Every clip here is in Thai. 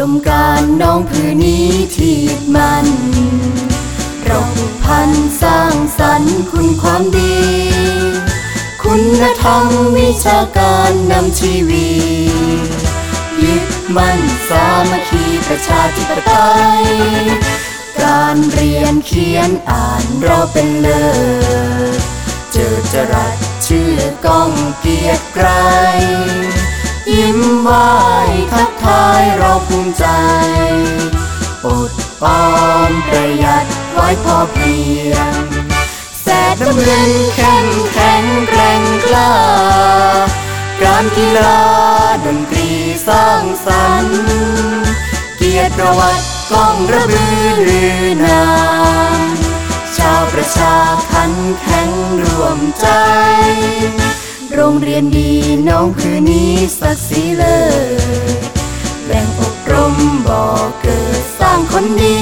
น้องผืนนี้ที่มัน เราผูกพันสร้างสรรค์คุณความดี คุณธรรมวิชาการนำชีวียึดมั่นสามัคคีประชาธิปไตย การเรียนเขียนอ่านเราเป็นเลิศเจอจรัสชื่อก้องเกียรติไกรยิ้มไหว ทักทายเราภูมิใจ อดออมประหยัดไว้พอเพียง แสดน้ำเงินเข้มแข็งแกร่งกล้า การกีฬาดนตรีสร้างสรรค์ เกียรติประวัติกองระบือลือนามชาวประชาขันแข็งรวมใจ โรงเรียนดีน้องคือนี้ศักดิ์ศรีเลิศ นดี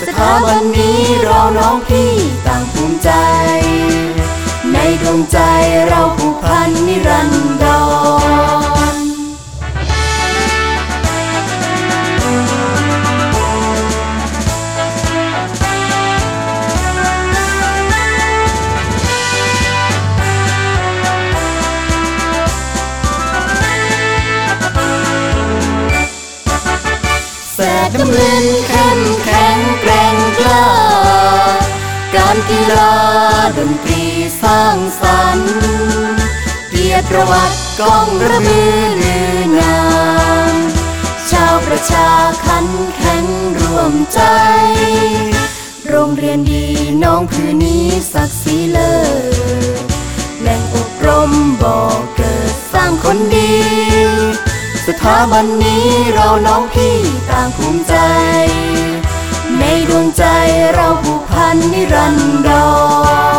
สถาบันนี้เราน้องพี่ต่างภูมิใจ แสดน้ำเงินเข้มแข็งแกร่งกล้า การกีฬาดนตรีสร้างสรรค์เกียรติประวัติก้องระบือลือนามชาวประชาขันแข็งรวมใจ โรงเรียนดีน้องผืนนี้ศักดิ์ศรีเลิศแหล่งอบรมบ่อเกิดสร้างคนดี สถาบันนี้เราน้องพี่ต่างภูมิใจ ในดวงใจเราผูกพันนิรันดร